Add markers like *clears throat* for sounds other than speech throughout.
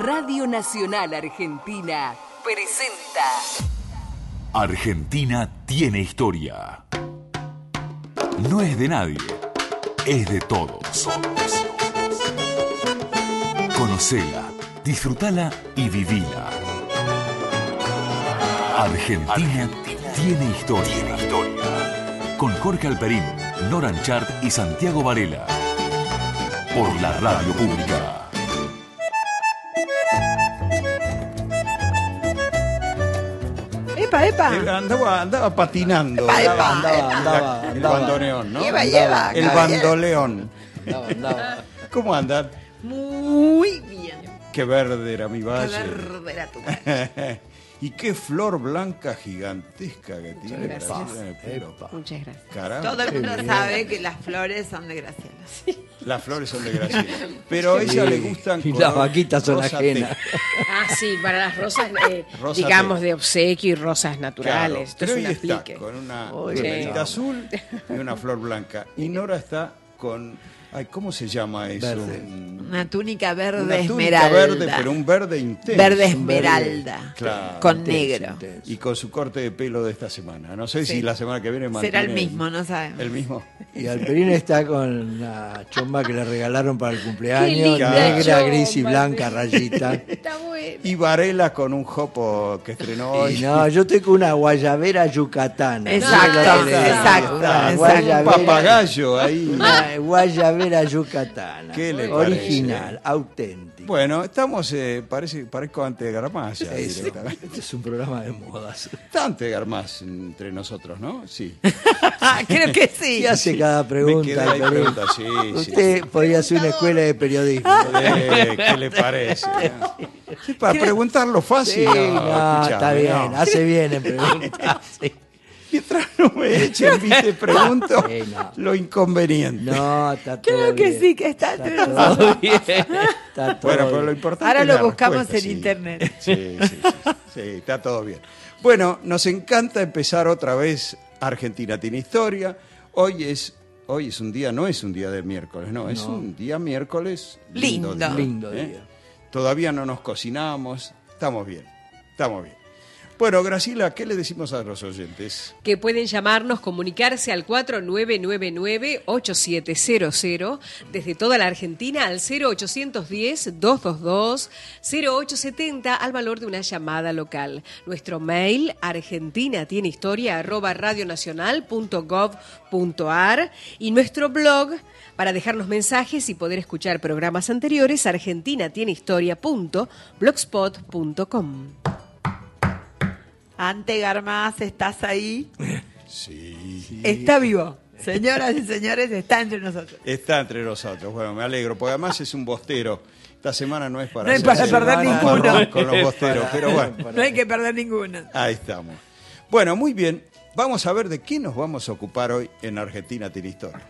Radio Nacional Argentina presenta Argentina tiene historia. No es de nadie, es de todos. Conocela, disfrutala y vivila. Argentina tiene historia. Con Jorge Alperín, Noran Chart y Santiago Varela. Por la radio pública. Epa, Andaba, andaba patinando. Epa, epa, andaba, epa. andaba, el andaba. bandoneón, ¿no? Lleva, lleva. El caballero. bandoleón. Andaba, andaba. ¿Cómo andan? Muy bien. Qué verde era mi Qué valle. verde era tu madre. *laughs* y qué flor blanca gigantesca que tiene gracias. Graciela en el pelo. Muchas gracias. Caramba, Todo el qué mundo bien. sabe que las flores son de Graciela. Las flores son de Graciela. *laughs* Pero a ella le gustan Y las vaquitas son ajenas. Ah, sí, para las rosas, eh, Rosa digamos, té. de obsequio y rosas Claro, naturales. Esto pero hoy está con una está. azul *laughs* y una flor blanca. Y Nora está con... Ay, ¿Cómo se llama eso? Verde. Una túnica verde Una túnica esmeralda. verde, pero un verde intenso. Verde esmeralda. Claro. Con Intenso, negro. intenso. Y con su corte de pelo de esta semana. No sé Sí. si la semana que viene Será el mismo, no sabemos. El mismo. Y Alperín está con la chomba que le regalaron para el Qué cumpleaños, linda negra, chomba, gris y sí. blanca rayita. *laughs* Está bueno. Y Varela con un jopo que estrenó hoy. Y no, yo estoy con una guayabera yucatana. Exacto, exacto, Una exacto. un guayabera- papagayo ahí. Una guayabera yucatana. ¿Qué le Original, auténtico. Bueno, estamos, eh, parece, parezco ante de Garmaz ya Es- directamente. este es un programa de modas. Está ante de Garmaz entre nosotros, ¿no? Sí. Creo que sí. ¿Qué hace cada Me pregunta? Alperín? pregunta, sí, sí. Usted podría hacer una escuela de periodismo. Eh, ¿Qué le parece? Sí, para preguntarlo fácil. Sí, no, está bien, no. hace bien en preguntar. *laughs* *laughs* Mientras no me echen, viste, pregunto *laughs* Sí, no. lo inconveniente. No, está todo Creo que bien. sí, que está todo *laughs* bien. Está todo Bueno, pero lo bien. importante Ahora es lo buscamos en sí. internet. Sí, sí, sí, sí, está todo bien. Bueno, nos encanta empezar otra vez Argentina tiene historia. Hoy es hoy es un día, no es un día de miércoles, no, es un día miércoles lindo. Lindo. día, Lindo ¿eh? día. Todavía no nos cocinamos, estamos bien. Estamos bien. Bueno, Graciela, ¿qué le decimos a los oyentes? Que pueden llamarnos, comunicarse al 4999-8700 desde toda la Argentina al 0810-222-0870 al valor de una llamada local. Nuestro mail argentina tiene historia arroba radionacional.gov.ar y nuestro blog para dejarnos mensajes y poder escuchar programas anteriores argentinatienehistoria.blogspot.com. Ante Garmaz, ¿estás ahí? Sí. Está vivo. Señoras y señores, está entre nosotros. Está entre nosotros. Bueno, me alegro, porque además es un bostero. Esta semana no es para No para hacerse perder con- ninguno. Con los bosteros, pero bueno. No hay que perder ninguna. Ahí estamos. Bueno, muy bien. Vamos a ver de qué nos vamos a ocupar hoy en Argentina Tiene Historia.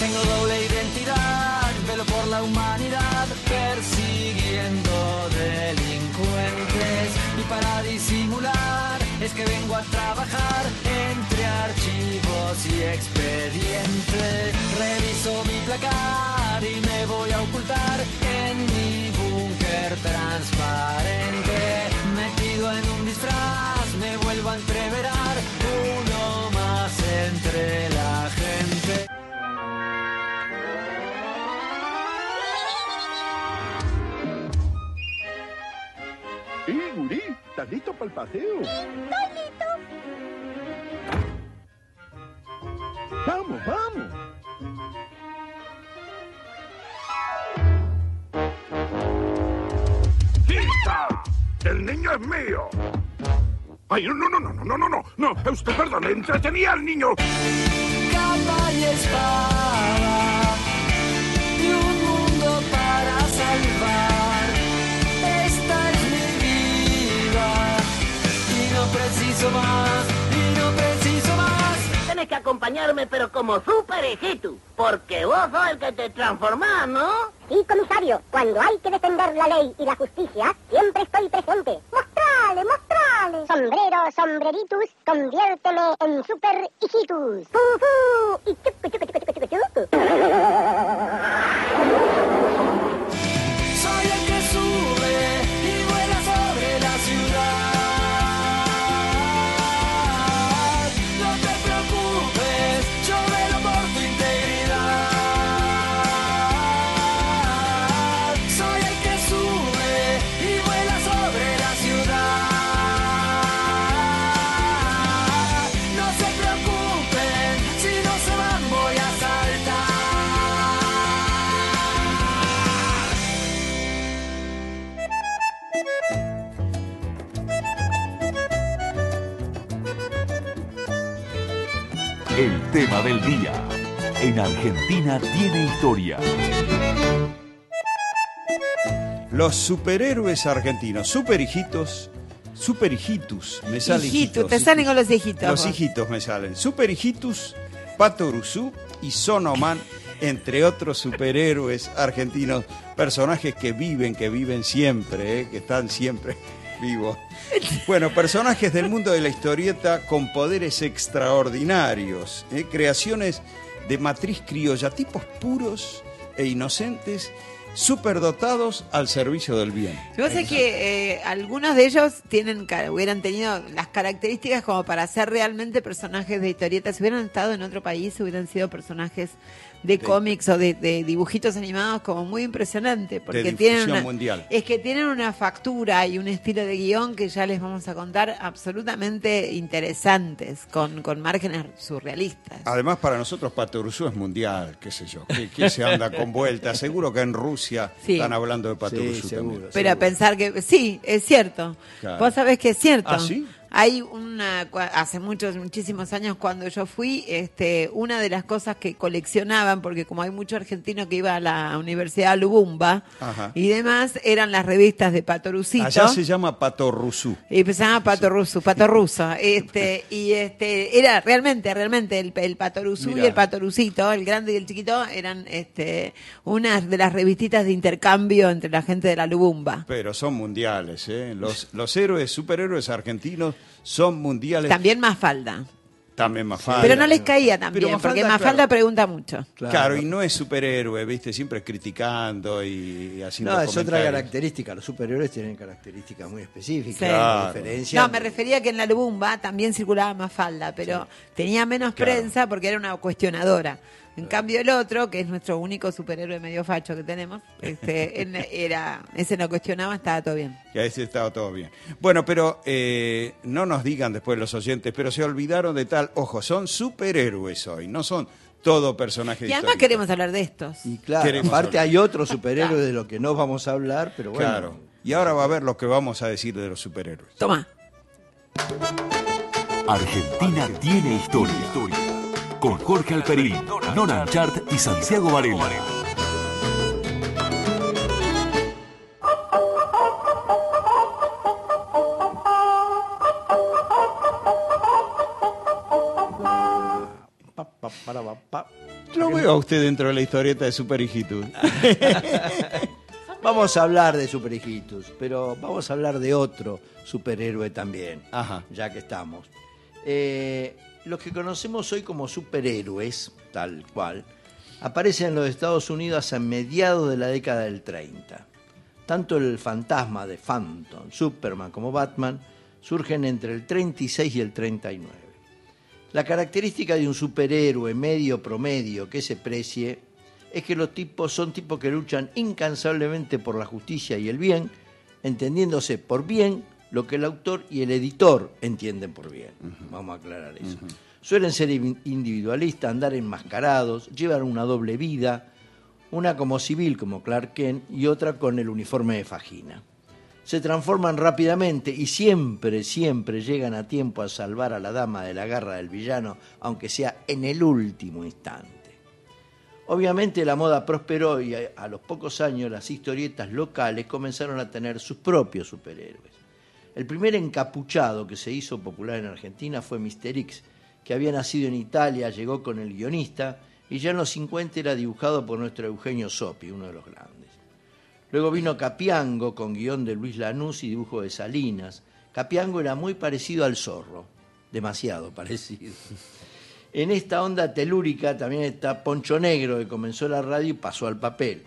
Tengo doble identidad, velo por la humanidad, persiguiendo delincuentes. Y para disimular, es que vengo a trabajar entre archivos y expedientes. Reviso mi placar y me voy a ocultar en mi búnker transparente. Metido en un disfraz, me vuelvo a entreverar, uno más entre ¿Estás listo para el paseo? ¡Estoy listo! ¡Vamos, vamos! ¡Quita! ¡El niño es mío! ¡Ay, no, no, no, no, no, no, no! ¡No! ¡Usted, perdón, entretenía al niño! capa y espada y un mundo para salvar. Tienes que acompañarme, pero como su parejito, porque vos sos el que te transformás, ¿no? Sí, comisario, cuando hay que defender la ley y la justicia, siempre estoy presente. ¡Mostrale, mostrale! Sombrero, sombreritus, conviérteme en super hijitus. ¡Fu, fu! El tema del día. En Argentina tiene historia. Los superhéroes argentinos, super hijitos, super hijitus, me sale Hijitos, te salen con los hijitos. Los vos. hijitos me salen. Super hijitus, Pato Uruzú y Sonoman, entre otros superhéroes argentinos, personajes que viven, que viven siempre, eh, que están siempre vivos. Bueno, personajes del mundo de la historieta con poderes extraordinarios, eh, creaciones de matriz criolla, tipos puros e inocentes, superdotados al servicio del bien. Yo sé que eh, algunos de ellos tienen hubieran tenido las características como para ser realmente personajes de historietas. Si hubieran estado en otro país, hubieran sido personajes de cómics o de, de dibujitos animados como muy impresionante. Porque De tienen una, mundial. Es que tienen una factura y un estilo de guion que ya les vamos a contar absolutamente interesantes, con, con márgenes surrealistas. Además, para nosotros Pato Uruzú es mundial, qué sé yo, que, que se anda con vuelta. *laughs* Seguro que en Rusia Sí. están hablando de Pato Sí, seguro. también. Pero a pensar que sí, es cierto. Claro. Vos sabés que es cierto. ¿Ah, sí? Hay una hace muchos muchísimos años cuando yo fui, este una de las cosas que coleccionaban porque como hay mucho argentino que iba a la Universidad Lubumba Ajá. y demás eran las revistas de Patorucito. Allá se llama Pato Uruzú. Y pues se llama pato ruso, pato ruso. Este, y este, era realmente, realmente el, el patoruzú y el patorucito, el grande y el chiquito, eran este, unas de las revistitas de intercambio entre la gente de la Lubumba. Pero son mundiales, ¿eh? Los, los héroes, superhéroes argentinos son mundiales. También Mafalda. También Mafalda. Pero no les caía tan Pero bien, porque Mafalda, claro. pregunta mucho. Claro. y no es superhéroe, ¿viste? Siempre criticando y, haciendo No, es otra característica. Los superhéroes tienen características muy específicas. Sí. Claro. No, me refería que en la Lubumba también circulaba Mafalda, pero tenía menos Claro. prensa porque era una cuestionadora. En cambio el otro, que es nuestro único superhéroe medio facho que tenemos, este, *laughs* era, ese no cuestionaba, estaba todo bien. Que a ese estaba todo bien. Bueno, pero eh, no nos digan después los oyentes, pero se olvidaron de tal. Ojo, son superhéroes hoy, no son todo personajes Y además queremos hablar de estos. Y claro, Queremos aparte hablar. hay otros superhéroes de los que no vamos a hablar, pero bueno. Claro. Y ahora va a ver lo que vamos a decir de los superhéroes. Toma. Argentina tiene historia. Con Jorge Alperín, Nora Chart y Santiago Varela. Lo veo a usted dentro de la historieta de Super Hijitus. Vamos a hablar de superhijitos, pero vamos a hablar de otro superhéroe también, Ajá. ya que estamos. Eh, los que conocemos hoy como superhéroes, tal cual, aparecen en los Estados Unidos a mediados de la década del 30. Tanto el fantasma de Phantom, Superman como Batman surgen entre el 36 y el 39. La característica de un superhéroe medio promedio que se precie es que los tipos son tipos que luchan incansablemente por la justicia y el bien, entendiéndose por bien lo que el autor y el editor entienden por bien. Vamos a aclarar eso. Suelen ser in- individualistas, andar enmascarados, llevan una doble vida, una como civil como Clark Kent y otra con el uniforme de fajina se transforman rápidamente y siempre, siempre llegan a tiempo a salvar a la dama de la garra del villano, aunque sea en el último instante. Obviamente la moda prosperó y a los pocos años las historietas locales comenzaron a tener sus propios superhéroes. El primer encapuchado que se hizo popular en Argentina fue Mr. X, que había nacido en Italia, llegó con el guionista y ya en los 50 era dibujado por nuestro Eugenio Sopi, uno de los grandes. Luego vino Capiango con guion de Luis Lanús y dibujo de Salinas. Capiango era muy parecido al zorro, demasiado parecido. En esta onda telúrica también está Poncho Negro, que comenzó la radio y pasó al papel.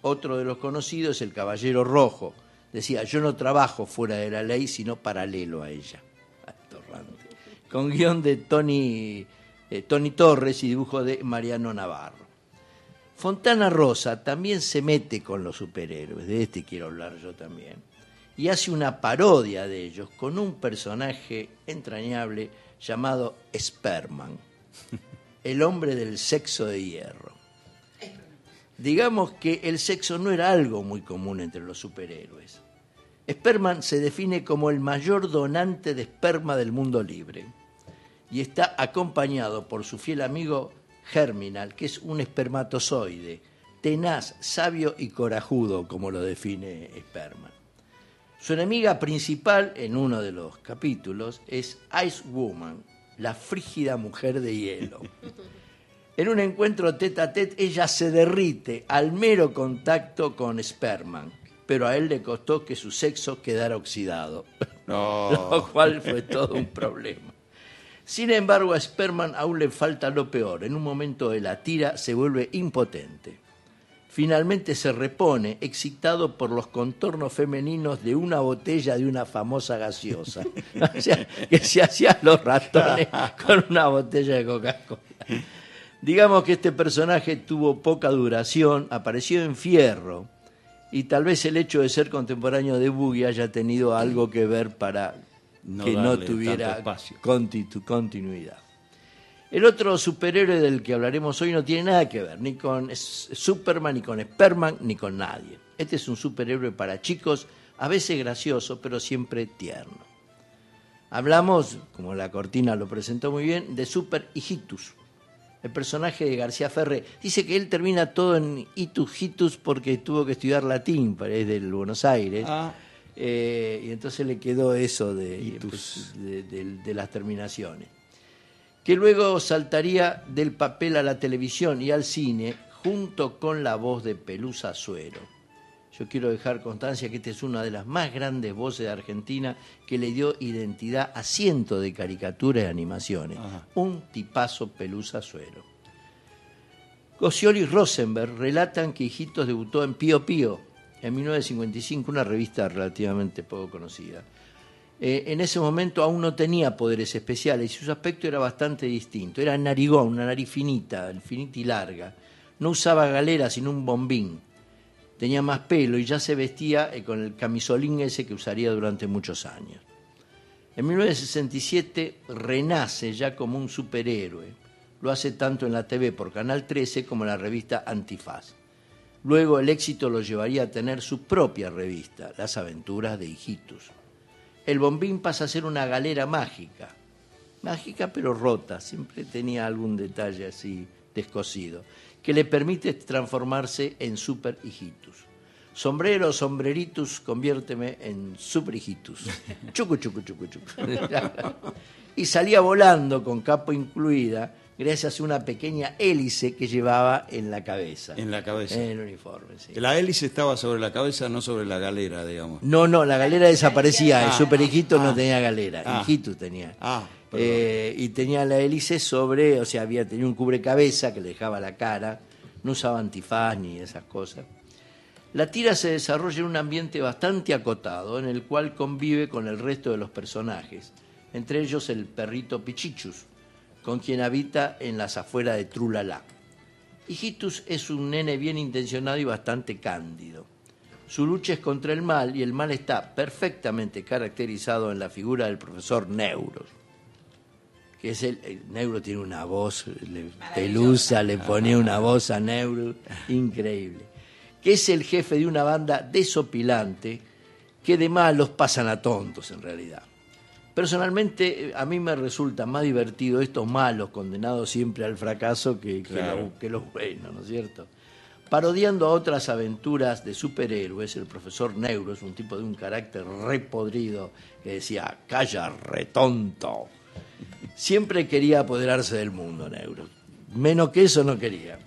Otro de los conocidos es el Caballero Rojo. Decía, yo no trabajo fuera de la ley, sino paralelo a ella. Atorrante. Con guion de Tony, eh, Tony Torres y dibujo de Mariano Navarro. Fontana Rosa también se mete con los superhéroes, de este quiero hablar yo también, y hace una parodia de ellos con un personaje entrañable llamado Sperman, *laughs* el hombre del sexo de hierro. Digamos que el sexo no era algo muy común entre los superhéroes. Sperman se define como el mayor donante de esperma del mundo libre. y está acompañado por su fiel amigo Germinal, que es un espermatozoide, tenaz, sabio y corajudo, como lo define Sperman. Su enemiga principal en uno de los capítulos es Ice Woman, la frígida mujer de hielo. *laughs* En un encuentro tete a tete, ella se derrite al mero contacto con Sperman, pero a él le costó que su sexo quedara oxidado, *laughs* No. lo cual fue todo un problema. Sin embargo, a Sperman aún le falta lo peor. En un momento de la tira se vuelve impotente. Finalmente se repone, excitado por los contornos femeninos de una botella de una famosa gaseosa. *laughs* O sea, que se hacían los ratones con una botella de Coca-Cola. Digamos que este personaje tuvo poca duración, apareció en Fierro, y tal vez el hecho de ser contemporáneo de Boogie haya tenido algo que ver para No que no tuviera continu- continuidad. El otro superhéroe del que hablaremos hoy no tiene nada que ver, ni con Superman, ni con Sperman, ni con nadie. Este es un superhéroe para chicos, a veces gracioso, pero siempre tierno. Hablamos, como la cortina lo presentó muy bien, de Super Hijitus. El personaje de García Ferre dice que él termina todo en Itus Hitus porque tuvo que estudiar latín, es del Buenos Aires. Ah. Eh, y entonces le quedó eso de, Itus. pues, de- de- de las terminaciones. Que luego saltaría del papel a la televisión y al cine junto con la voz de Pelusa Suero. Yo quiero dejar constancia que esta es una de las más grandes voces de Argentina que le dio identidad a cientos de caricaturas y animaciones. Ajá. Un tipazo Pelusa Suero. Goscioli y Rosenberg relatan que Hijitos debutó en Pío Pío en 1955, una revista relativamente poco conocida. Eh, en ese momento aún no tenía poderes especiales y su aspecto era bastante distinto. Era narigón, una nariz finita, finita y larga. No usaba galera, sino un bombín. Tenía más pelo y ya se vestía eh, con el camisolín ese que usaría durante muchos años. En 1967 renace ya como un superhéroe. Lo hace tanto en la TV por Canal 13 como en la revista Antifaz. Luego el éxito lo llevaría a tener su propia revista, Las aventuras de Hijitus. El bombín pasa a ser una galera mágica. Mágica pero rota, siempre tenía algún detalle así descosido, que le permite transformarse en super hijitus. Sombrero, sombreritus, conviérteme en super hijitus. *laughs* Chucu, chucu, chucu, chucu. y salía volando con capo incluida gracias a una pequeña hélice que llevaba en la cabeza. En la cabeza. En el uniforme, sí. La hélice estaba sobre la cabeza, no sobre la galera, digamos. No, no, la galera desaparecía. el Ah, super hijitus no ah, tenía galera. ah. Hijitus tenía. Ah. Eh, y tenía la hélice sobre, o sea, había tenía un cubrecabeza que le dejaba la cara. No usaba antifaz ni esas cosas. La tira se desarrolla en un ambiente bastante acotado, en el cual convive con el resto de los personajes, entre ellos el perrito Pichichus, con quien habita en las afueras de Trulala. Hijitus es un nene bien intencionado y bastante cándido. Su lucha es contra el mal y el mal está perfectamente caracterizado en la figura del profesor Neuros. Que es el, el Neuro tiene una voz, le, Pelusa le ponía una voz a Neuro increíble. Que es el jefe de una banda desopilante que de malos pasan a tontos en realidad. Personalmente, a mí me resulta más divertido estos malos condenados siempre al fracaso que, que Claro. lo- que los buenos, ¿no es cierto? Parodiando a otras aventuras de superhéroes, el profesor Neuro es un tipo de un carácter repodrido que decía, calla, retonto. Siempre quería apoderarse del mundo, Neuro. Menos que eso no quería.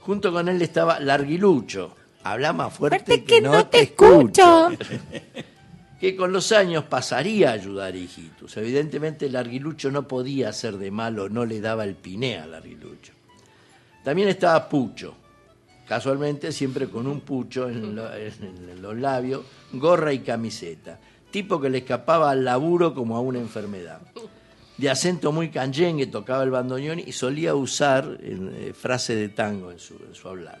Junto con él estaba Larguilucho. Habla más fuerte, que, no, te escucho. que con los años pasaría a ayudar a Hijitus. Evidentemente, Larguilucho no podía ser de malo, no le daba el piné a Larguilucho. También estaba Pucho, casualmente siempre con un pucho en, lo- en los labios, gorra y camiseta, tipo que le escapaba al laburo como a una enfermedad. De acento muy canyengue, tocaba el bandoneón y solía usar eh, frase de tango en su, en su hablar.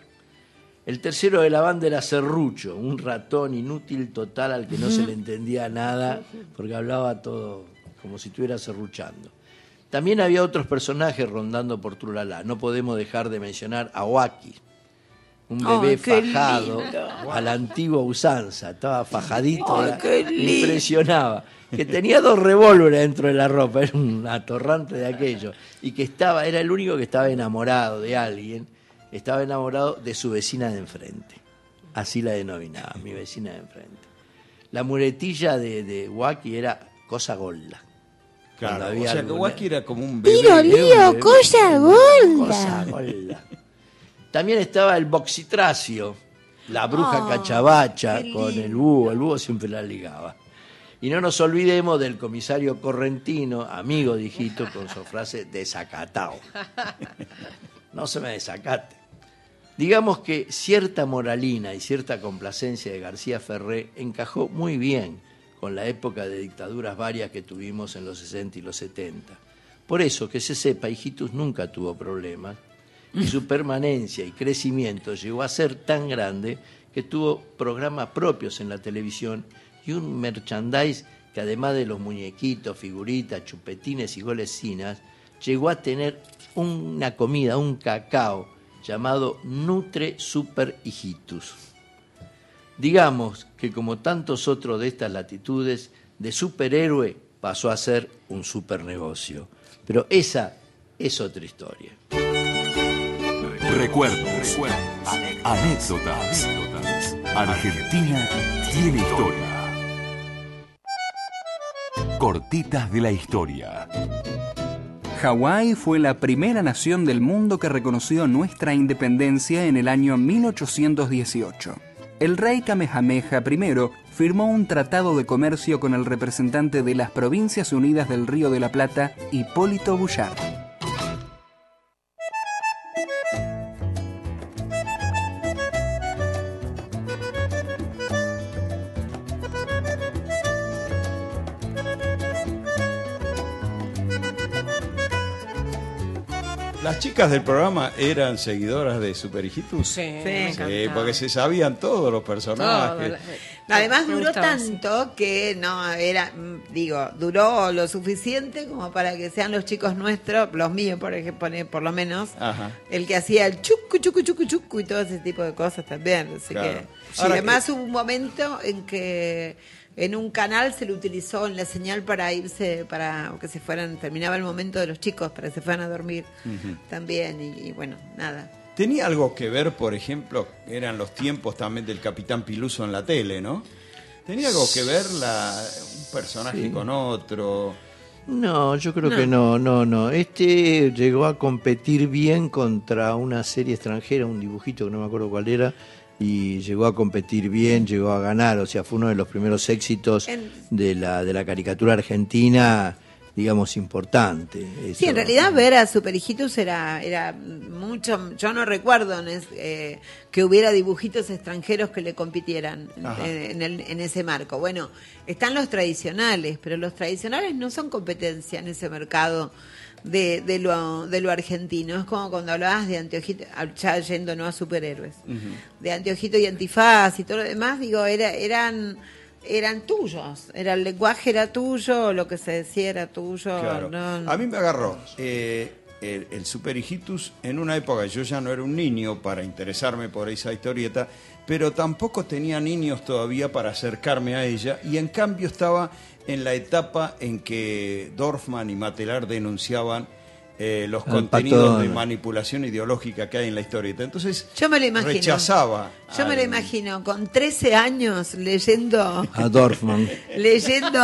El tercero de la banda era Serrucho, un ratón inútil total al que no se le entendía nada porque hablaba todo como si estuviera serruchando. También había otros personajes rondando por Trulala. No podemos dejar de mencionar a Waki, un bebé fajado lindo. a la antigua usanza, estaba fajadito, lindo. impresionaba. Que tenía dos revólveres dentro de la ropa, era un atorrante de aquello. Y que estaba, era el único que estaba enamorado de alguien, estaba enamorado de su vecina de enfrente. Así la denominaba, mi vecina de enfrente. La muletilla de, de Wacky era cosa golda. Claro, o sea que Wacky era como un bebé. Tiro lío, cosa gorda. Cosa golda. También estaba el boxitracio, la bruja Oh, cachabacha con el búho, el búho siempre la ligaba. Y no nos olvidemos del comisario correntino, amigo de hijito, con su frase desacatao. *laughs* No se me desacate. Digamos que cierta moralina y cierta complacencia de García Ferré encajó muy bien con la época de dictaduras varias que tuvimos en los 60 y los 70. Por eso, que se sepa, Hijitus nunca tuvo problemas y su permanencia y crecimiento llegó a ser tan grande que tuvo programas propios en la televisión y un merchandise que además de los muñequitos, figuritas, chupetines y golesinas, llegó a tener una comida, un cacao llamado Nutre Super Hijitus. Digamos que como tantos otros de estas latitudes, de superhéroe pasó a ser un supernegocio. Pero esa es otra historia. Recuerdos, anécdotas. Argentina tiene historia. Cortitas de la historia. Hawái fue la primera nación del mundo que reconoció nuestra independencia en el año 1818. El rey Kamehameha I firmó un tratado de comercio con el representante de las Provincias Unidas del Río de la Plata, Hipólito Bouchard. Chicas del programa eran seguidoras de Super Hijitus. Sí, me Sí, encantaba. porque se sabían todos los personajes. Además me duró gustaba, sí. tanto que no era, mm, digo, duró lo suficiente como para que sean los chicos nuestros, los míos por ejemplo, por lo menos, Ajá. el que hacía el chucu, chucu, chucu, chucu y todo ese tipo de cosas también. Así Claro. que, Sí. Ahora, además hubo un momento en que en un canal se le utilizó en la señal para irse, para que se fueran, terminaba el momento de los chicos, para que se fueran a dormir también. Y, y bueno, nada. Tenía algo que ver, por ejemplo, eran los tiempos también del Capitán Piluso en la tele, ¿no? Tenía algo que ver la, un personaje Sí. con otro. No, yo creo No. que no, no, no. Este llegó a competir bien contra una serie extranjera, un dibujito que no me acuerdo cuál era, y llegó a competir bien, llegó a ganar, o sea, fue uno de los primeros éxitos En- de la de la caricatura argentina, digamos, importante. Sí, en realidad ver a Super Hijitus era, era mucho, yo no recuerdo en es- eh, que hubiera dibujitos extranjeros que le compitieran en, Ajá. en el- en ese marco. Bueno, están los tradicionales, pero los tradicionales no son competencia en ese mercado de, de, lo, de lo argentino. Es como cuando hablabas de Anteojito, ya yendo no a superhéroes, de Anteojito y Antifaz y todo lo demás, digo, era, eran... Eran tuyos, era el lenguaje era tuyo, lo que se decía era tuyo. Claro. no- A mí me agarró eh, el, el Super Hijitus en una época, yo ya no era un niño para interesarme por esa historieta, pero tampoco tenía niños todavía para acercarme a ella, y en cambio estaba en la etapa en que Dorfman y Matelar denunciaban eh, los Al contenidos de manipulación ideológica que hay en la historieta. Entonces, Yo me lo imagino. rechazaba. Yo me lo al- imagino con 13 años leyendo A Dorfman. *laughs* leyendo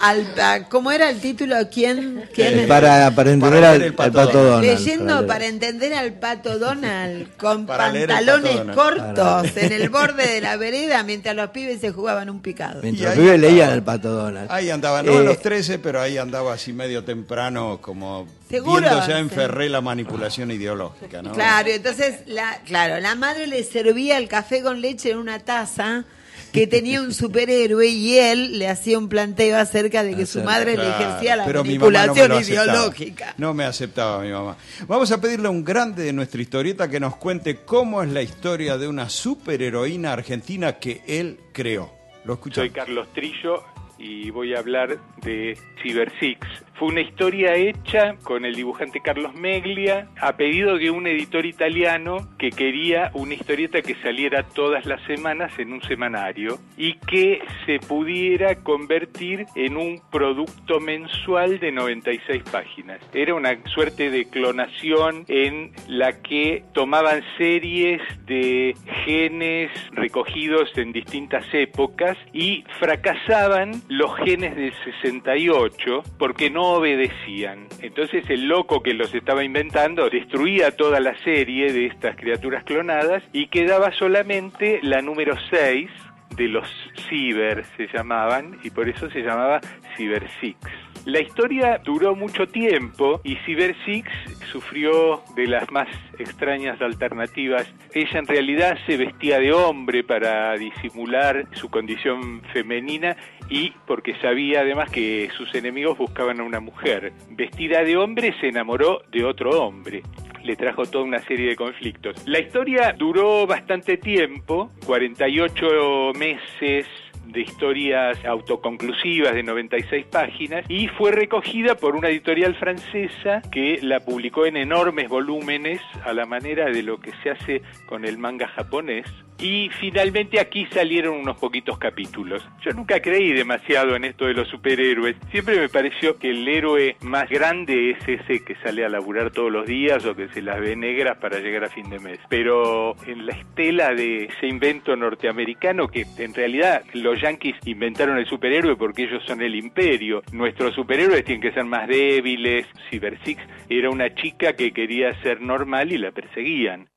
al a- ¿cómo era el título? ¿Quién? quién Eh, para, para entender Para al, al Pato Pato Donald. Donald. Leyendo para entender al pato Donald *laughs* con Para pantalones Donald. cortos en el borde de la vereda mientras los pibes se jugaban un picado. Mientras los pibes leían al Pato Donald. Ahí andaba, no a Eh, los 13, pero ahí andaba así medio temprano, como ¿Seguro? viendo ya en Sí. Ferré la manipulación ideológica, ¿no? Claro, entonces, la, claro, la madre le servía el café con leche en una taza que tenía un superhéroe y él le hacía un planteo acerca de que su madre le ejercía la no manipulación ideológica. No me aceptaba mi mamá. Vamos a pedirle a un grande de nuestra historieta que nos cuente cómo es la historia de una superheroína argentina que él creó. Lo escuchamos. Soy Carlos Trillo y voy a hablar de Cyber Six, Fue una historia hecha con el dibujante Carlos Meglia a pedido de un editor italiano que quería una historieta que saliera todas las semanas en un semanario y que se pudiera convertir en un producto mensual de 96 páginas. Era una suerte de clonación en la que tomaban series de genes recogidos en distintas épocas y fracasaban los genes del 68 porque no obedecían. Entonces el loco que los estaba inventando destruía toda la serie de estas criaturas clonadas y quedaba solamente la número 6 de los Cyber se llamaban y por eso se llamaba Cyber Six. La historia duró mucho tiempo y Cyber Six sufrió de las más extrañas alternativas. Ella en realidad se vestía de hombre para disimular su condición femenina y porque sabía además que sus enemigos buscaban a una mujer. Vestida de hombre se enamoró de otro hombre le trajo toda una serie de conflictos. La historia duró bastante tiempo, 48 meses de historias autoconclusivas de 96 páginas y fue recogida por una editorial francesa que la publicó en enormes volúmenes a la manera de lo que se hace con el manga japonés y finalmente aquí salieron unos poquitos capítulos. Yo nunca creí demasiado en esto de los superhéroes. Siempre me pareció que el héroe más grande es ese que sale a laburar todos los días o que se las ve negras para llegar a fin de mes. Pero en la estela de ese invento norteamericano que en realidad los yankees inventaron el superhéroe porque ellos son el imperio. Nuestros superhéroes tienen que ser más débiles. Cyber Six era una chica que quería ser normal y la perseguían.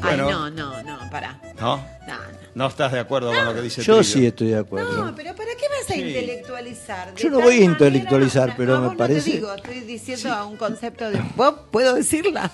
Bueno. Ay, no, no, no, pará. ¿No? No, no. ¿No estás de acuerdo con lo que dice Yo Trillo? sí estoy de acuerdo. No, pero ¿para qué vas a Sí. intelectualizar? De Yo no tal voy a manera- intelectualizar, pero no, me vos parece- No te digo, estoy diciendo a un concepto de. ¿Vos puedo decirla?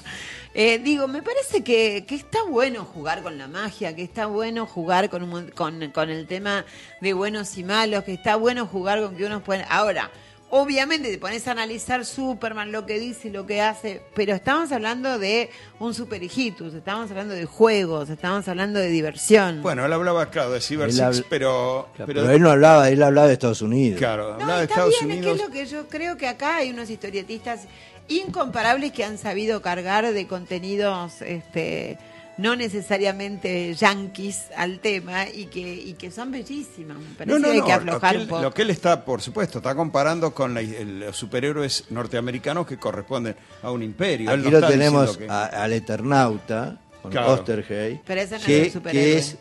Eh, digo, me parece que, que está bueno jugar con la magia, que está bueno jugar con, un mon- con, con el tema de buenos y malos, que está bueno jugar con que unos pueden. Ahora. Obviamente te pones a analizar Superman, lo que dice y lo que hace, pero estamos hablando de un super hijitus, estamos hablando de juegos, estamos hablando de diversión. Bueno, él hablaba, claro, de Cyber Six, pero, Claro, pero, pero él no hablaba, él hablaba de Estados Unidos. claro, No, hablaba de está Estados bien, es que Unidos. es lo que yo creo que acá hay unos historietistas incomparables que han sabido cargar de contenidos este no necesariamente yanquis al tema y que y que son bellísimos. Me parece que hay que lo que, aflojar él, un poco. lo que él está, por supuesto, está comparando con la- el- los superhéroes norteamericanos que corresponden a un imperio. Él Aquí no lo está tenemos que- a- al Eternauta, con Claro. Osterhey, Pero ese no que, es un superhéroe. que es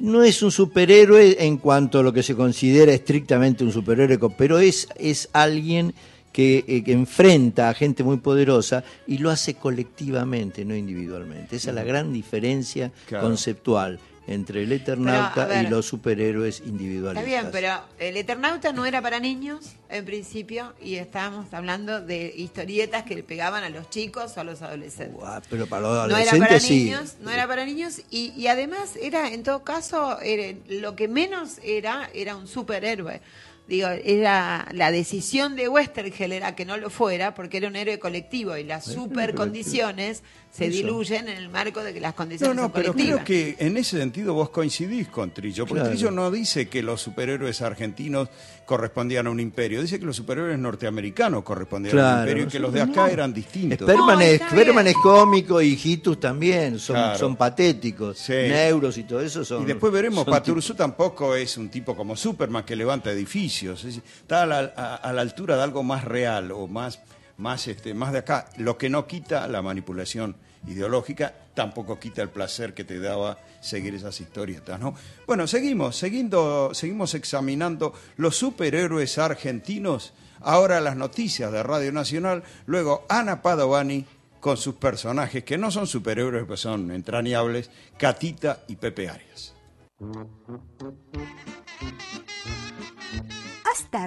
no es un superhéroe en cuanto a lo que se considera estrictamente un superhéroe, pero es, es alguien que, eh, que enfrenta a gente muy poderosa y lo hace colectivamente, no individualmente. Esa es la gran diferencia Claro. conceptual entre el Eternauta ver. y los superhéroes individualistas. Está bien, pero el Eternauta no era para niños en principio y estábamos hablando de historietas que le pegaban a los chicos o a los adolescentes. Pero para los no era adolescentes para sí. niños, no era para niños y, y además era, en todo caso, era- lo que menos era, era un superhéroe. Digo, era la decisión de Westergel era que no lo fuera porque era un héroe colectivo y las super condiciones se Eso. diluyen en el marco de que las No, condiciones no, son pero colectivas. creo que en ese sentido vos coincidís con Trillo, porque Claro. Trillo no dice que los superhéroes argentinos correspondían a un imperio, dice que los superhéroes norteamericanos correspondían a un Claro, imperio y que los de acá no. eran distintos. Sperman, No, es, está bien. Sperman es cómico y Hitus también, son, Claro. son patéticos. Sí. Neuros y todo eso son. Y después veremos, son Paturuzú tampoco es un tipo como Superman que levanta edificios, es decir, está a la, a- a la altura de algo más real o más, más, este, más de acá, lo que no quita la manipulación ideológica, tampoco quita el placer que te daba seguir esas historietas, ¿no? Bueno, seguimos, seguimos examinando los superhéroes argentinos, ahora las noticias de Radio Nacional, luego Ana Padovani con sus personajes que no son superhéroes, pues son entrañables, Catita y Pepe Arias.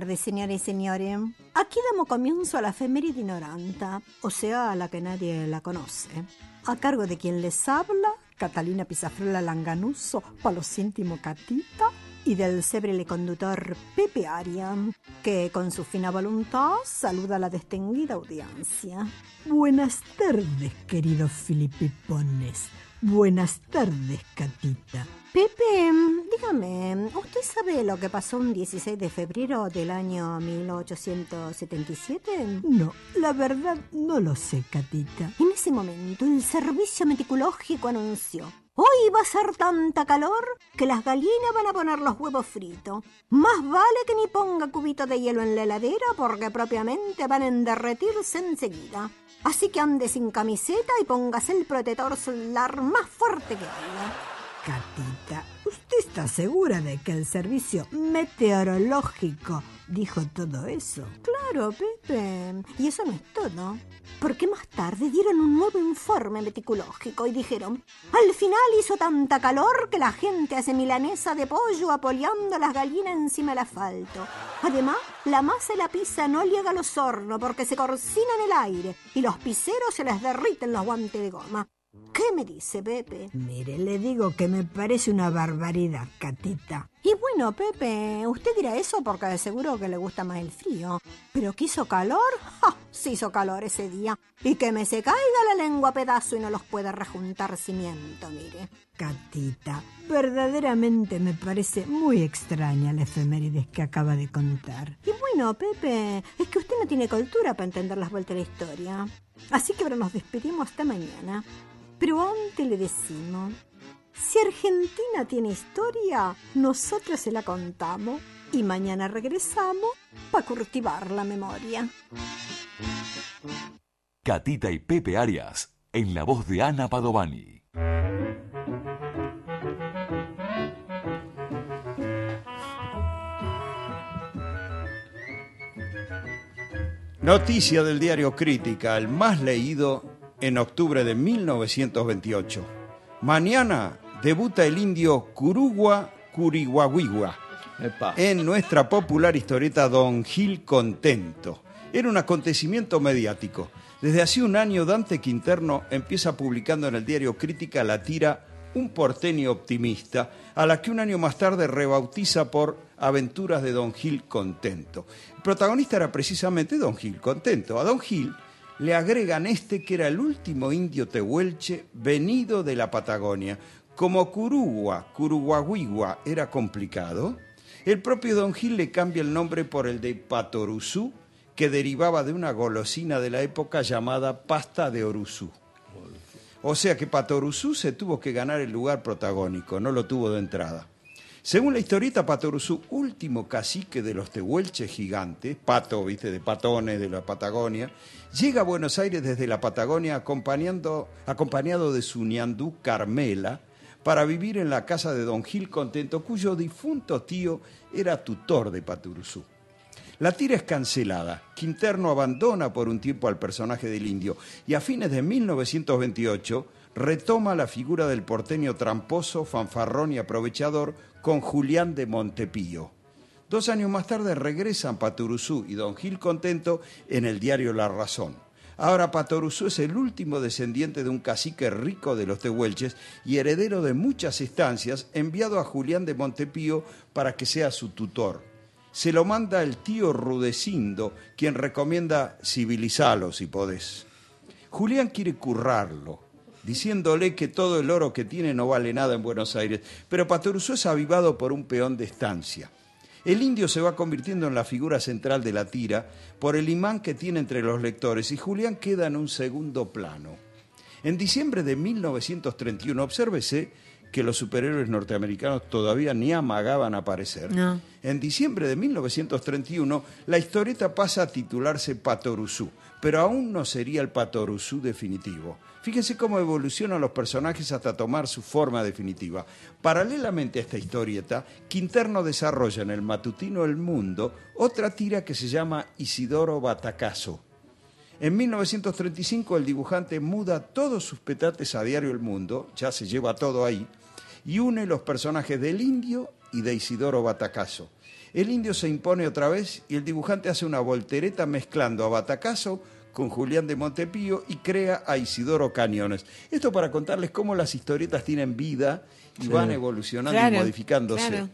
Tardes, señores y señores. Aquí damos comienzo a la efeméride 90, o sea, a la que nadie la conoce. A cargo de quien les habla, Catalina Pizafrola Langanuso, Palos íntimo Catita, y del célebre conductor Pepe Aria, que con su fina voluntad saluda a la distinguida audiencia. Buenas tardes, queridos filipipones. Buenas tardes, Catita. Pepe, dígame, ¿usted sabe lo que pasó un 16 de febrero del año 1877? No, la verdad no lo sé, Catita. En ese momento, el servicio meticulógico anunció. Hoy va a ser tanta calor que las gallinas van a poner los huevos fritos. Más vale que ni ponga cubito de hielo en la heladera porque propiamente van a derretirse enseguida. Así que ande sin camiseta y póngase el protector solar más fuerte que haya. Catita, ¿usted está segura de que el servicio meteorológico dijo todo eso? Claro, Pepe. Y eso no es todo. Porque más tarde dieron un nuevo informe meticulógico y dijeron, al final hizo tanta calor que la gente hace milanesa de pollo apoleando las gallinas encima del asfalto. Además, la masa y la pizza no llega a los hornos porque se cocina en el aire y los piseros se les derriten los guantes de goma. ¿Qué me dice Pepe? Mire, le digo que me parece una barbaridad, Catita. Y bueno, Pepe, usted dirá eso porque de seguro que le gusta más el frío. ¿Pero que hizo calor? ¡Ja! Sí hizo calor ese día. Y que me se caiga la lengua a pedazo y no los puede rejuntar cimiento, mire. Catita, verdaderamente me parece muy extraña la efemérides que acaba de contar. Y bueno, Pepe, es que usted no tiene cultura para entender las vueltas de la historia. Así que ahora nos despedimos hasta mañana. Pero antes le decimos, si Argentina tiene historia, nosotros se la contamos y mañana regresamos para cultivar la memoria. Catita y Pepe Arias, en la voz de Ana Padovani. Noticia del diario Crítica, el más leído en octubre de 1928. Mañana debuta el indio Curugua Curiguaguigua en nuestra popular historieta Don Gil Contento. Era un acontecimiento mediático. Desde hace un año Dante Quinterno empieza publicando en el diario Crítica la tira Un porteño optimista, a la que un año más tarde rebautiza por Aventuras de Don Gil Contento. El protagonista era precisamente Don Gil Contento. A Don Gil le agregan este que era el último indio tehuelche venido de la Patagonia. Como Curugua, Curuguaguigua era complicado, el propio Don Gil le cambia el nombre por el de Patoruzú, que derivaba de una golosina de la época llamada pasta de oruzú. O sea que Patoruzú se tuvo que ganar el lugar protagónico, no lo tuvo de entrada. Según la historieta, Patoruzú, último cacique de los tehuelches gigantes, pato, viste, de patones de la Patagonia, llega a Buenos Aires desde la Patagonia acompañando, acompañado de su ñandú Carmela para vivir en la casa de don Gil Contento, cuyo difunto tío era tutor de Patoruzú. La tira es cancelada. Quinterno abandona por un tiempo al personaje del indio y a fines de 1928 retoma la figura del porteño tramposo, fanfarrón y aprovechador con Julián de Montepío. Dos años más tarde regresan Patoruzú y don Gil Contento en el diario La Razón. Ahora Patoruzú es el último descendiente de un cacique rico de los tehuelches y heredero de muchas estancias, enviado a Julián de Montepío para que sea su tutor. Se lo manda el tío Rudecindo, quien recomienda civilizarlo si podés. Julián quiere currarlo, diciéndole que todo el oro que tiene no vale nada en Buenos Aires, pero Patoruzú es avivado por un peón de estancia. El indio se va convirtiendo en la figura central de la tira por el imán que tiene entre los lectores y Julián queda en un segundo plano. En diciembre de 1931, obsérvese que los superhéroes norteamericanos todavía ni amagaban aparecer. No. En diciembre de 1931, la historieta pasa a titularse Patoruzú, pero aún no sería el Patoruzú definitivo. Fíjense cómo evolucionan los personajes hasta tomar su forma definitiva. Paralelamente a esta historieta, Quinterno desarrolla en el matutino El Mundo otra tira que se llama Isidoro Batacazo. En 1935 el dibujante muda todos sus petates a Diario El Mundo, ya se lleva todo ahí, y une los personajes del indio y de Isidoro Batacazo. El indio se impone otra vez y el dibujante hace una voltereta mezclando a Batacazo con Julián de Montepío y crea a Isidoro Cañones. Esto para contarles cómo las historietas tienen vida y Sí. van evolucionando Claro, y modificándose. claro.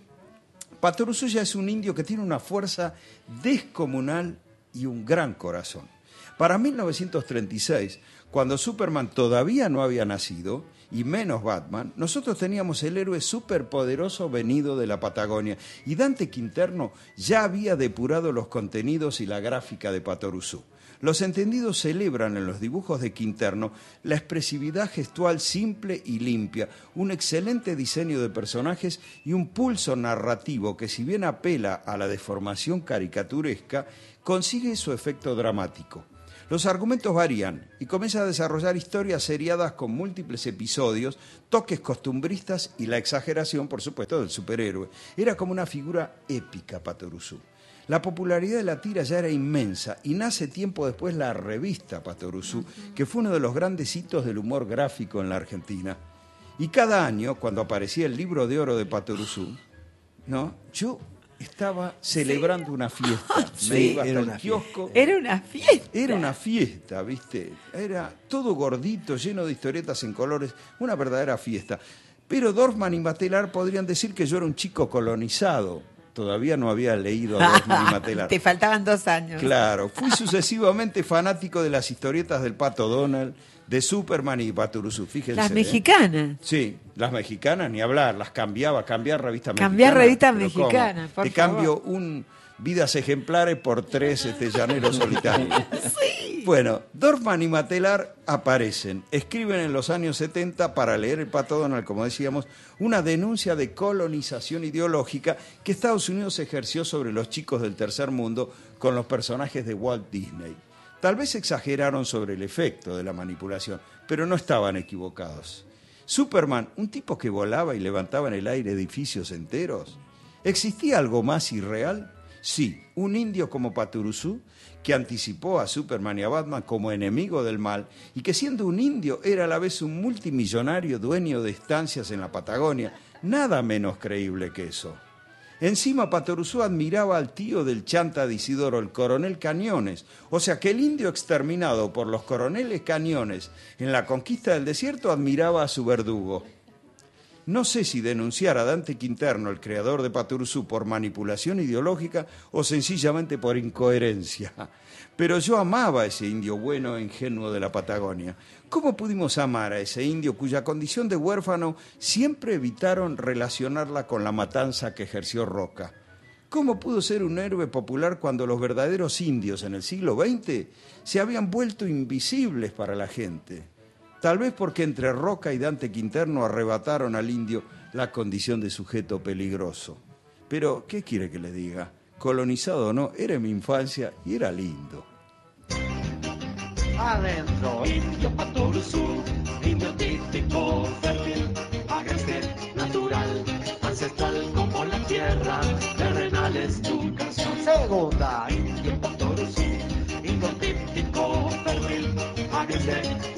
Es un indio que tiene una fuerza descomunal y un gran corazón. Para 1936, cuando Superman todavía no había nacido, y menos Batman, nosotros teníamos el héroe superpoderoso venido de la Patagonia, y Dante Quinterno ya había depurado los contenidos y la gráfica de Patoruzú. Los entendidos celebran en los dibujos de Quinterno la expresividad gestual simple y limpia, un excelente diseño de personajes y un pulso narrativo que si bien apela a la deformación caricaturesca, consigue su efecto dramático. Los argumentos varían y comienza a desarrollar historias seriadas con múltiples episodios, toques costumbristas y la exageración, por supuesto, del superhéroe. Era como una figura épica Patoruzú. La popularidad de la tira ya era inmensa y nace tiempo después la revista Patoruzú, que fue uno de los grandes hitos del humor gráfico en la Argentina. Y cada año, cuando aparecía el libro de oro de Patoruzú, ¿no? yo estaba celebrando una fiesta. *laughs* Me Sí, iba hasta era el una kiosco. Era una fiesta. Era una fiesta, ¿viste? Era todo gordito, lleno de historietas en colores, una verdadera fiesta. Pero Dorfman y Matelar podrían decir que yo era un chico colonizado. Todavía no había leído a Dorfman y *laughs* Matelar. Te faltaban dos años. Claro, fui sucesivamente fanático de las historietas del Pato Donald, de Superman y Paturuzú, fíjense. Las ¿eh? mexicanas. Sí, las mexicanas, ni hablar, las cambiaba, cambiar revista Cambiar mexicana. revista pero ¿cómo? mexicana, por Te favor. cambio un Vidas Ejemplares por tres este, llaneros *laughs* solitarios. Bueno, Dorfman y Matelar aparecen, escriben en los años 70 para leer el Pato Donald, como decíamos, una denuncia de colonización ideológica que Estados Unidos ejerció sobre los chicos del tercer mundo con los personajes de Walt Disney. Tal vez exageraron sobre el efecto de la manipulación, pero no estaban equivocados. Superman, un tipo que volaba y levantaba en el aire edificios enteros. ¿Existía algo más irreal? Sí, un indio como Paturuzú, que anticipó a Superman y a Batman como enemigo del mal, y que siendo un indio era a la vez un multimillonario dueño de estancias en la Patagonia. Nada menos creíble que eso. Encima Patoruzú admiraba al tío del chanta de Isidoro, el coronel Cañones. O sea que el indio exterminado por los coroneles Cañones en la conquista del desierto admiraba a su verdugo. No sé si denunciar a Dante Quinterno, el creador de Patoruzú, por manipulación ideológica o sencillamente por incoherencia. Pero yo amaba a ese indio bueno e ingenuo de la Patagonia. ¿Cómo pudimos amar a ese indio cuya condición de huérfano siempre evitaron relacionarla con la matanza que ejerció Roca? ¿Cómo pudo ser un héroe popular cuando los verdaderos indios en el siglo XX se habían vuelto invisibles para la gente? Tal vez porque entre Roca y Dante Quinterno arrebataron al indio la condición de sujeto peligroso. Pero, ¿qué quiere que le diga? Colonizado o no, era mi infancia y era lindo. Adentro, indio paturuzú, indio típico, fértil, agreste, natural, ancestral como la tierra, terrenal es tu canción. Segunda, indio paturuzú, indio típico, fértil, agreste,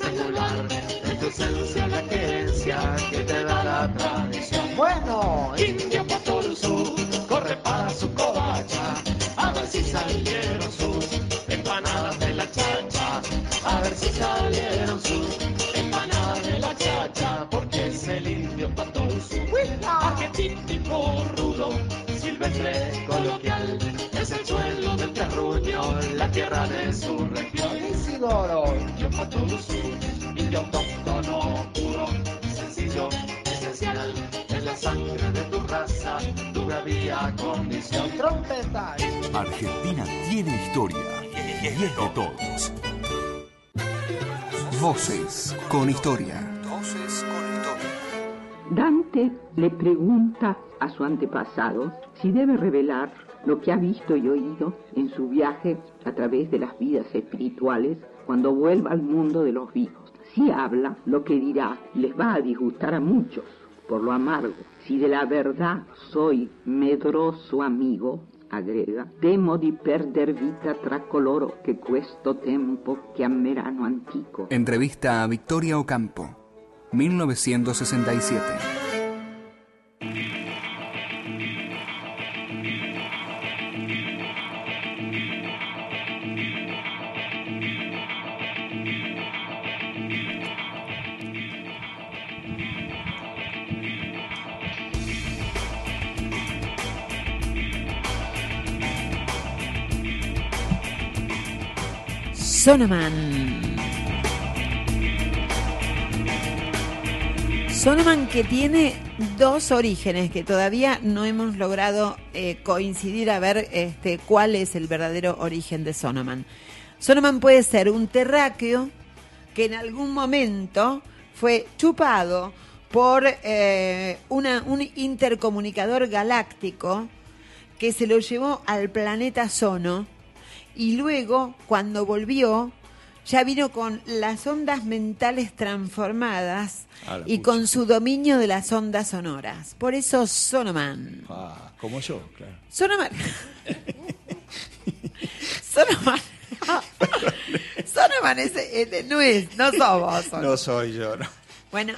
tu esencia la querencia que te da la tradición. Bueno, indio paturuzú, corre para su covacha, a ver si salieron sus empanadas de la chacha. A ver si salieron sus empanadas de la chacha, porque es el indio patoruzú, arquetípico rudo, silvestre coloquial, del terruño, la tierra de su región. Isidoro, indio patoruzú, indio autóctono puro, sencillo, esencial, en la sangre de tu raza, tu bravía condición. Trompeta. Argentina tiene historia y es de todos. Voces con historia. Dante le pregunta a su antepasado si debe revelar lo que ha visto y oído en su viaje a través de las vidas espirituales cuando vuelva al mundo de los vivos. Si habla, lo que dirá les va a disgustar a muchos por lo amargo. Si de la verdad soy medroso amigo, agrega, temo di perder vita tra coloro che questo tempo chiameranno antico. Entrevista a Victoria Ocampo, 1967. Sonoman. Sonoman que tiene dos orígenes que todavía no hemos logrado eh, coincidir a ver este, cuál es el verdadero origen de Sonoman. Sonoman puede ser un terráqueo que en algún momento fue chupado por eh, un intercomunicador galáctico que se lo llevó al planeta Sono y luego cuando volvió ya vino con las ondas mentales transformadas y pucha. con su dominio de las ondas sonoras. Por eso Sonoman. Ah, como yo, claro. Sonoman. Sonoman. Sonoman es, no es, no somos. Sonoman. No soy yo, no. Bueno,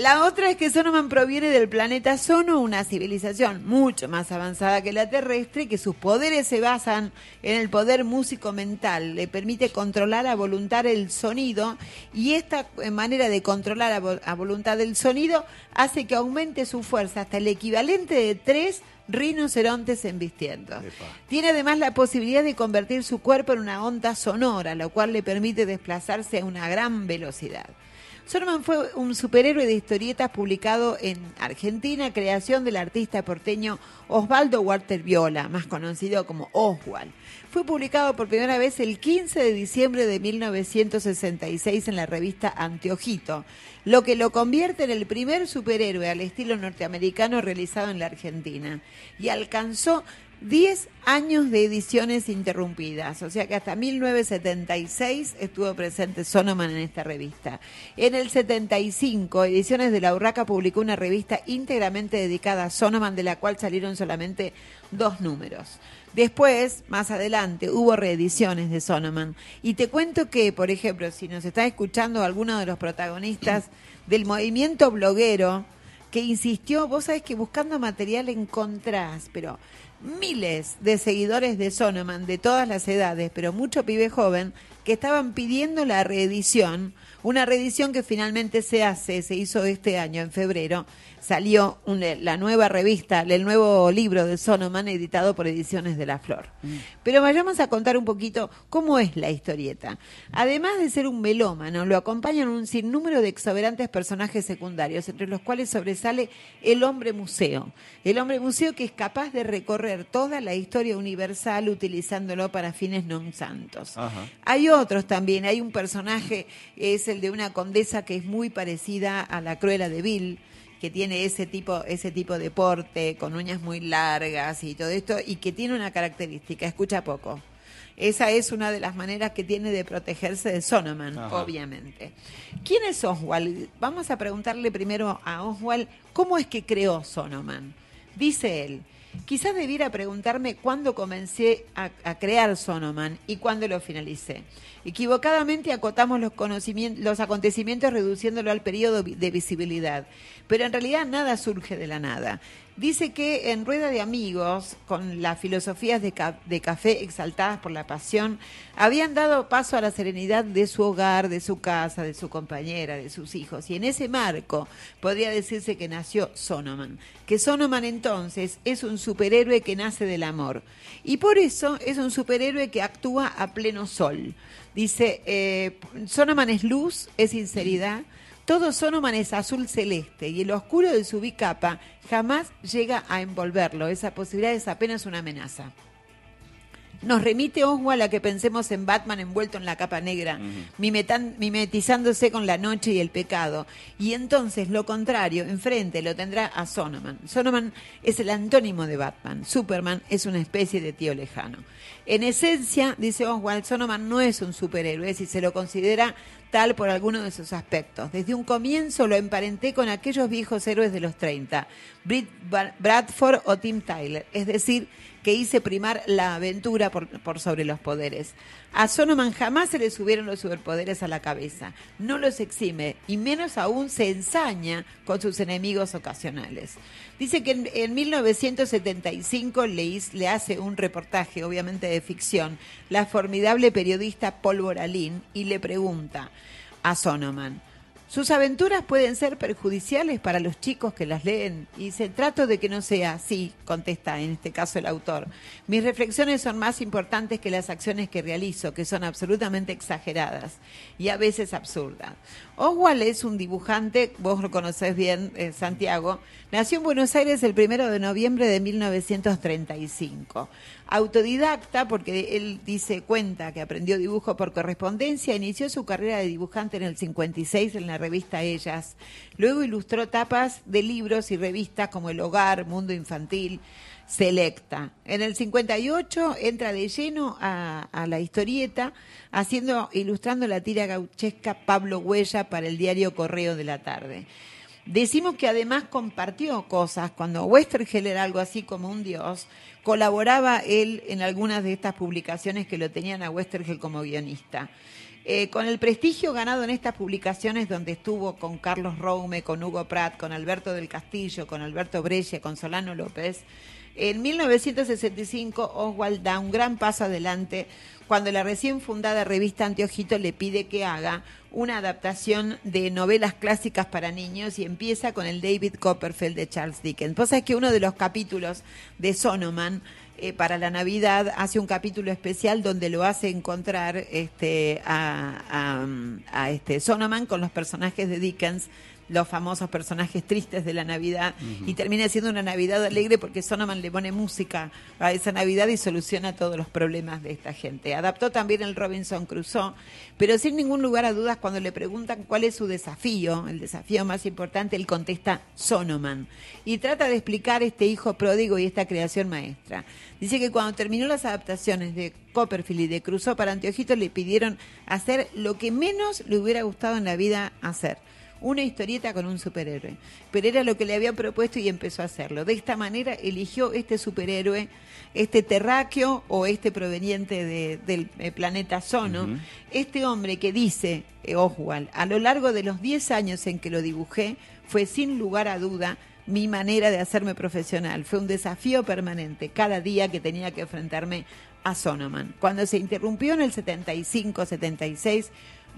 la otra es que Sonoman proviene del planeta Sono, una civilización mucho más avanzada que la terrestre, que sus poderes se basan en el poder músico mental, le permite controlar a voluntad el sonido y esta manera de controlar a voluntad el sonido hace que aumente su fuerza hasta el equivalente de tres rinocerontes embistiendo. Tiene además la posibilidad de convertir su cuerpo en una onda sonora, lo cual le permite desplazarse a una gran velocidad. Sonoman fue un superhéroe de historietas publicado en Argentina, creación del artista porteño Osvaldo Walter Viola, más conocido como Oswald. Fue publicado por primera vez el 15 de diciembre de 1966 en la revista Anteojito, lo que lo convierte en el primer superhéroe al estilo norteamericano realizado en la Argentina. Y alcanzó 10 años de ediciones interrumpidas, o sea que hasta 1976 estuvo presente Sonoman en esta revista. En el 75, Ediciones de la Urraca publicó una revista íntegramente dedicada a Sonoman, de la cual salieron solamente dos números. Después, más adelante, hubo reediciones de Sonoman. Y te cuento que, por ejemplo, si nos está escuchando alguno de los protagonistas *clears throat* del movimiento bloguero, que insistió, vos sabés que buscando material encontrás, pero miles de seguidores de Sonoman de todas las edades, pero mucho pibe joven, que estaban pidiendo la reedición, una reedición que finalmente se hace, se hizo este año, en febrero, salió un- la nueva revista, el nuevo libro de Sonoman editado por Ediciones de la Flor. Pero vayamos a contar un poquito cómo es la historieta. Además de ser un melómano, lo acompañan un sinnúmero de exuberantes personajes secundarios, entre los cuales sobresale el hombre museo. El hombre museo que es capaz de recorrer toda la historia universal utilizándolo para fines non santos. Hay otros también, hay un personaje, es el de una condesa que es muy parecida a la Cruella de Vil, que tiene ese tipo, ese tipo de porte, con uñas muy largas y todo esto, y que tiene una característica, escucha poco. Esa es una de las maneras que tiene de protegerse de Sonoman, Ajá. obviamente. ¿Quién es Oswald? Vamos a preguntarle primero a Oswald cómo es que creó Sonoman. Dice él, quizás debiera preguntarme cuándo comencé a, crear Sonoman y cuándo lo finalicé. Equivocadamente acotamos los, conocimientos, los acontecimientos reduciéndolo al periodo de visibilidad, pero en realidad nada surge de la nada. Dice que en Rueda de Amigos, con las filosofías de, ca- de café exaltadas por la pasión, habían dado paso a la serenidad de su hogar, de su casa, de su compañera, de sus hijos. Y en ese marco podría decirse que nació Sonoman. Que Sonoman entonces es un superhéroe que nace del amor. Y por eso es un superhéroe que actúa a pleno sol. Dice, eh, Sonoman es luz, es sinceridad. Todo Sonoman es azul celeste y el oscuro de su bicapa jamás llega a envolverlo. Esa posibilidad es apenas una amenaza. Nos remite Oswald a que pensemos en Batman envuelto en la capa negra, mimetan- mimetizándose con la noche y el pecado. Y entonces lo contrario, enfrente lo tendrá a Sonoman. Sonoman es el antónimo de Batman. Superman es una especie de tío lejano. En esencia, dice Oswald, Sonoman no es un superhéroe si se lo considera tal por alguno de sus aspectos. Desde un comienzo lo emparenté con aquellos viejos héroes de los 30, Britt Ba- Bradford o Tim Tyler, es decir, que hice primar la aventura por, por sobre los poderes. A Sonoman jamás se le subieron los superpoderes a la cabeza, no los exime y menos aún se ensaña con sus enemigos ocasionales. Dice que en, en 1975 le, le hace un reportaje, obviamente de ficción, la formidable periodista Paul Boralín y le pregunta a Sonoman, Sus aventuras pueden ser perjudiciales para los chicos que las leen y se trato de que no sea así, contesta en este caso el autor. Mis reflexiones son más importantes que las acciones que realizo, que son absolutamente exageradas y a veces absurdas. Oswald es un dibujante, vos lo conocés bien, eh, Santiago, nació en Buenos Aires el primero de noviembre de 1935. Autodidacta, porque él dice, cuenta que aprendió dibujo por correspondencia, inició su carrera de dibujante en el 56 en la revista Ellas. Luego ilustró tapas de libros y revistas como El Hogar, Mundo Infantil, Selecta. En el 58 entra de lleno a, la historieta, haciendo, ilustrando la tira gauchesca Pablo Huella para el diario Correo de la Tarde. Decimos que además compartió cosas. Cuando Westergel era algo así como un dios, colaboraba él en algunas de estas publicaciones que lo tenían a Westergel como guionista. Eh, con el prestigio ganado en estas publicaciones donde estuvo con Carlos Roume, con Hugo Pratt, con Alberto del Castillo, con Alberto Brescia, con Solano López, en 1965 Oswald da un gran paso adelante cuando la recién fundada revista Anteojito le pide que haga una adaptación de novelas clásicas para niños y empieza con el David Copperfield de Charles Dickens. Vos sabés que uno de los capítulos de Sonoman eh, para la Navidad hace un capítulo especial donde lo hace encontrar este, a, a, este Sonoman con los personajes de Dickens los famosos personajes tristes de la Navidad y termina siendo una Navidad alegre porque Sonoman le pone música a esa Navidad y soluciona todos los problemas de esta gente. Adaptó también el Robinson Crusoe, pero sin ningún lugar a dudas cuando le preguntan cuál es su desafío, el desafío más importante, él contesta Sonoman y trata de explicar este hijo pródigo y esta creación maestra. Dice que cuando terminó las adaptaciones de Copperfield y de Crusoe para Anteojitos le pidieron hacer lo que menos le hubiera gustado en la vida hacer una historieta con un superhéroe. Pero era lo que le habían propuesto y empezó a hacerlo. De esta manera eligió este superhéroe, este terráqueo o este proveniente de- del eh, planeta Sono, este hombre que dice, eh, Oswald, a lo largo de los 10 años en que lo dibujé, fue sin lugar a duda mi manera de hacerme profesional. Fue un desafío permanente cada día que tenía que enfrentarme a Sonoman. Cuando se interrumpió en el 75-76,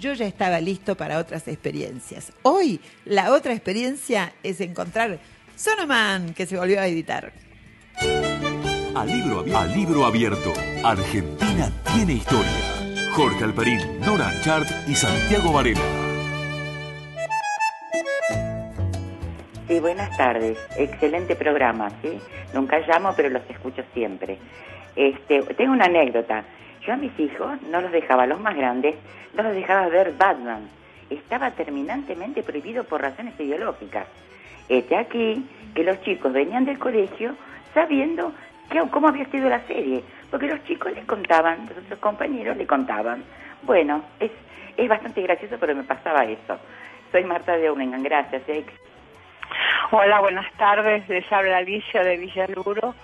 yo ya estaba listo para otras experiencias. Hoy la otra experiencia es encontrar Sonoman, que se volvió a editar. A libro, abi- a libro abierto, Argentina tiene historia. Jorge Alperín, Nora Chart y Santiago Varela. Sí, buenas tardes. Excelente programa, ¿sí? Nunca llamo, pero los escucho siempre. Este, tengo una anécdota. Yo a mis hijos no los dejaba, los más grandes, no los dejaba ver Batman. Estaba terminantemente prohibido por razones ideológicas. Este aquí que los chicos venían del colegio sabiendo que, cómo había sido la serie, porque los chicos les contaban, los otros compañeros le contaban. Bueno, es, es bastante gracioso, pero me pasaba eso. Soy Marta de Urlingan, gracias. Hola, buenas tardes. Les habla Alicia de Villaluro.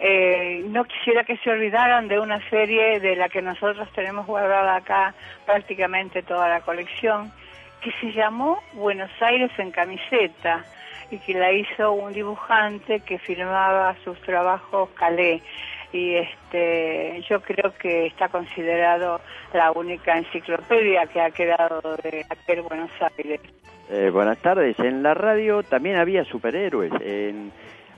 Eh, no quisiera que se olvidaran de una serie de la que nosotros tenemos guardada acá prácticamente toda la colección, que se llamó Buenos Aires en camiseta y que la hizo un dibujante que firmaba sus trabajos Calé. Y este, yo creo que está considerado la única enciclopedia que ha quedado de aquel Buenos Aires. Eh, buenas tardes. En la radio también había superhéroes. En-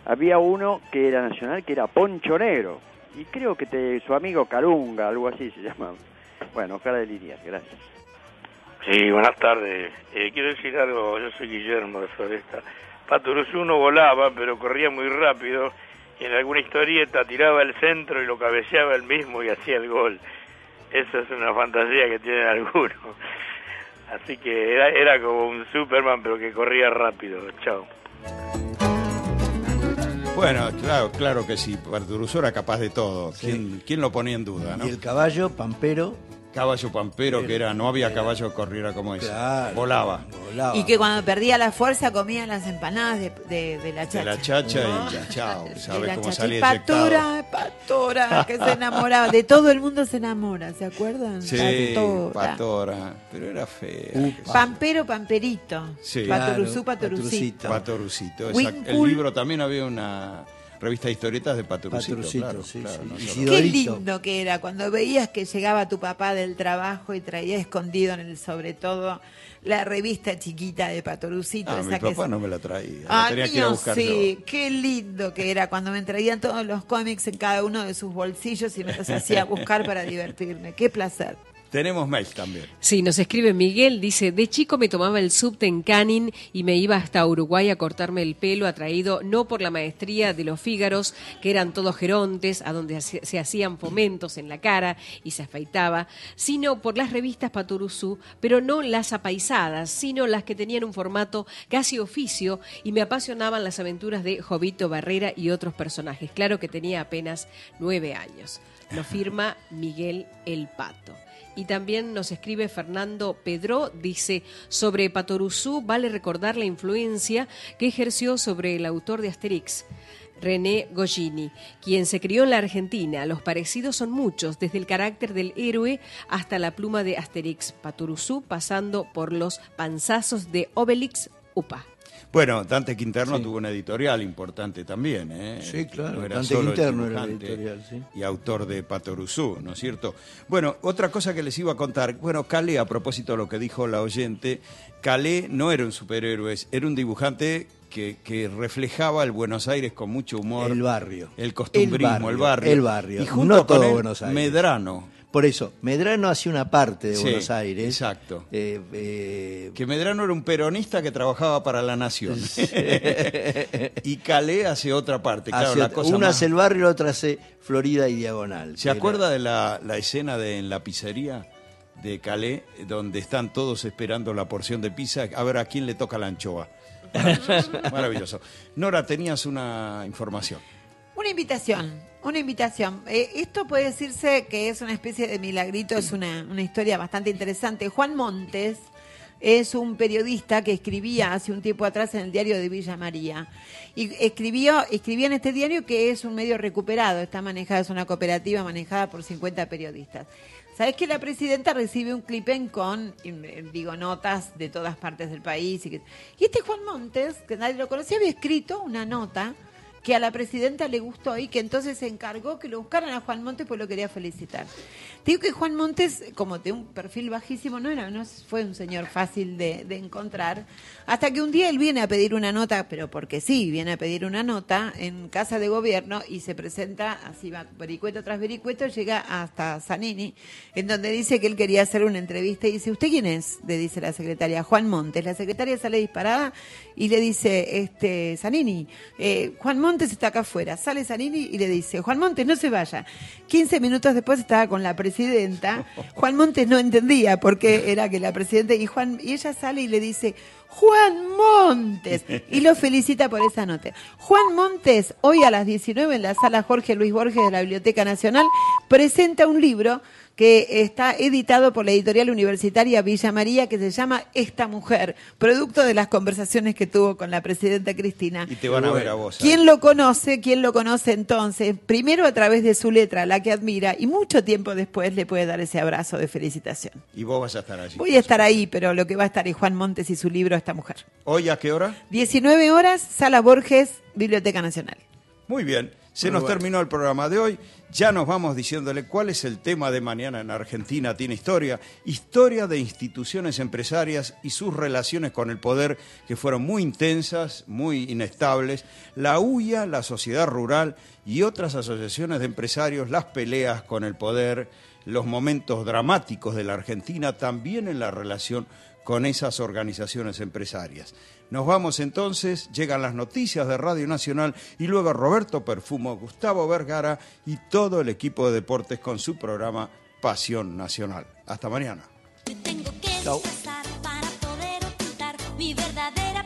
había uno que era nacional, que era Poncho Negro. Y creo que su amigo Carunga, algo así se *laughs* llama. Bueno, cara de líneas, gracias. Sí, buenas tardes. Eh, quiero decir algo, yo soy Guillermo de Floresta. Paturuzú no volaba, pero corría muy rápido y en alguna historieta tiraba el centro y lo cabeceaba él mismo y hacía el gol. Eso es una fantasía que tienen *laughs* algunos. Así que era, era como un Superman, pero que corría rápido. Chao. Bueno, claro, claro que sí. Barturuzú era capaz de todo. ¿Quién, quién lo ponía en duda? ¿no? Y el caballo, Pampero. Caballo pampero, que era, no había caballo que corriera como ese. Claro, Volaba. Y que cuando perdía la fuerza comía las empanadas de, de- de la chacha. De la chacha ¿No? y ya, chao. *laughs* Sabes cómo chacha. salía Y. Patora, Patora, que se enamoraba. De todo el mundo se enamora, ¿se acuerdan? Sí, Patora. patora. Pero era fea. Pampero, Pamperito. Sí. Patoruzú, Patorucito. Patorucito, exacto. El libro también había una revista de historietas de. Paturucito, claro, sí, claro, sí. no Qué lindo que era cuando veías que llegaba tu papá del trabajo y traía escondido en el sobre todo la revista chiquita de Patorucito. Ah, esa mi que papá es- no me la traía, la Ah, tenía que ir a buscar sí, qué lindo que era cuando me traían todos los cómics en cada uno de sus bolsillos y me los hacía buscar para divertirme. Qué placer. Tenemos mail también. Sí, nos escribe Miguel, dice, de chico me tomaba el subte en Canin y me iba hasta Uruguay a cortarme el pelo, atraído no por la maestría de los fígaros, que eran todos gerontes, a donde se hacían fomentos en la cara y se afeitaba, sino por las revistas Paturuzú, pero no las apaisadas, sino las que tenían un formato casi oficio y me apasionaban las aventuras de Jovito Barrera y otros personajes. Claro que tenía apenas nueve años. Lo firma Miguel El Pato. Y también nos escribe Fernando Pedro, dice, sobre Patoruzú vale recordar la influencia que ejerció sobre el autor de Asterix. René Goscini, quien se crió en la Argentina. Los parecidos son muchos, desde el carácter del héroe hasta la pluma de Asterix, Patoruzú, pasando por los panzazos de Obelix Upa. Bueno, Dante Quinterno tuvo una editorial importante también. ¿eh? Sí, claro, No era Dante solo el Quinterno era la dibujante editorial, sí. Y autor de Patoruzú, ¿no es cierto? Bueno, otra cosa que les iba a contar. Bueno, Calé, a propósito de lo que dijo la oyente, Calé no era un superhéroe, era un dibujante que, que reflejaba el Buenos Aires con mucho humor. El barrio. El costumbrismo, el barrio. El barrio. Y junto no con todo él, Buenos Aires. Medrano. Por eso, Medrano hacía una parte de Sí, Buenos Aires. Exacto. Eh, eh, Que Medrano era un peronista que trabajaba para la nación. *laughs* y Calé hace otra parte. Claro, hacia- la cosa una más- hace el barrio, la otra hace Florida y Diagonal. ¿Se era- acuerda de la, la escena de en la pizzería de Calais, donde están todos esperando la porción de pizza? A ver a quién le toca la anchoa. Maravilloso. *laughs* Maravilloso. Nora, tenías una información. Una invitación, una invitación. Eh, esto puede decirse que es una especie de milagrito, es una, una historia bastante interesante. Juan Montes es un periodista que escribía hace un tiempo atrás en el diario de Villa María. Y escribió, escribía en este diario que es un medio recuperado, está manejada, es una cooperativa manejada por 50 periodistas. ¿Sabes que la presidenta recibe un clipen con, digo, notas de todas partes del país? Y, que- y este Juan Montes, que nadie lo conocía, había escrito una nota que a la presidenta le gustó y que entonces se encargó que lo buscaran a Juan Montes pues lo quería felicitar. Digo que Juan Montes, como de un perfil bajísimo, no era, no fue un señor fácil de, de encontrar, hasta que un día él viene a pedir una nota, pero porque sí, viene a pedir una nota en casa de gobierno y se presenta, así va vericueto tras vericueto, llega hasta Zanini, en donde dice que él quería hacer una entrevista y dice, ¿usted quién es? Le dice la secretaria, Juan Montes. La secretaria sale disparada y le dice, este, Zanini, eh, Juan Montes está acá afuera. Sale Zanini y le dice, Juan Montes, no se vaya. 15 minutos después estaba con la presidenta. Juan Montes no entendía por qué era que la presidenta y Juan y ella sale y le dice, Juan Montes y lo felicita por esa nota. Juan Montes hoy a las 19 en la sala Jorge Luis Borges de la Biblioteca Nacional presenta un libro que está editado por la editorial universitaria Villa María que se llama Esta mujer, producto de las conversaciones que tuvo con la presidenta Cristina. Y te van a ver a vos. ¿Quién lo conoce? ¿Quién lo conoce entonces? Primero a través de su letra, la que admira, y mucho tiempo después le puede dar ese abrazo de felicitación. Y vos vas a estar allí. Voy a estar ahí, pero lo que va a estar es Juan Montes y su libro Esta mujer. ¿Hoy a qué hora? 19 horas, Sala Borges, Biblioteca Nacional. Muy bien. Se Muy nos bueno. terminó el programa de hoy. Ya nos vamos diciéndole cuál es el tema de mañana en Argentina. Tiene historia. Historia de instituciones empresarias y sus relaciones con el poder que fueron muy intensas, muy inestables. La UIA, la sociedad rural y otras asociaciones de empresarios, las peleas con el poder, los momentos dramáticos de la Argentina, también en la relación con esas organizaciones empresarias. Nos vamos entonces, llegan las noticias de Radio Nacional y luego Roberto Perfumo, Gustavo Vergara y todo el equipo de deportes con su programa Pasión Nacional. Hasta mañana. Tengo que para poder ocultar mi verdadero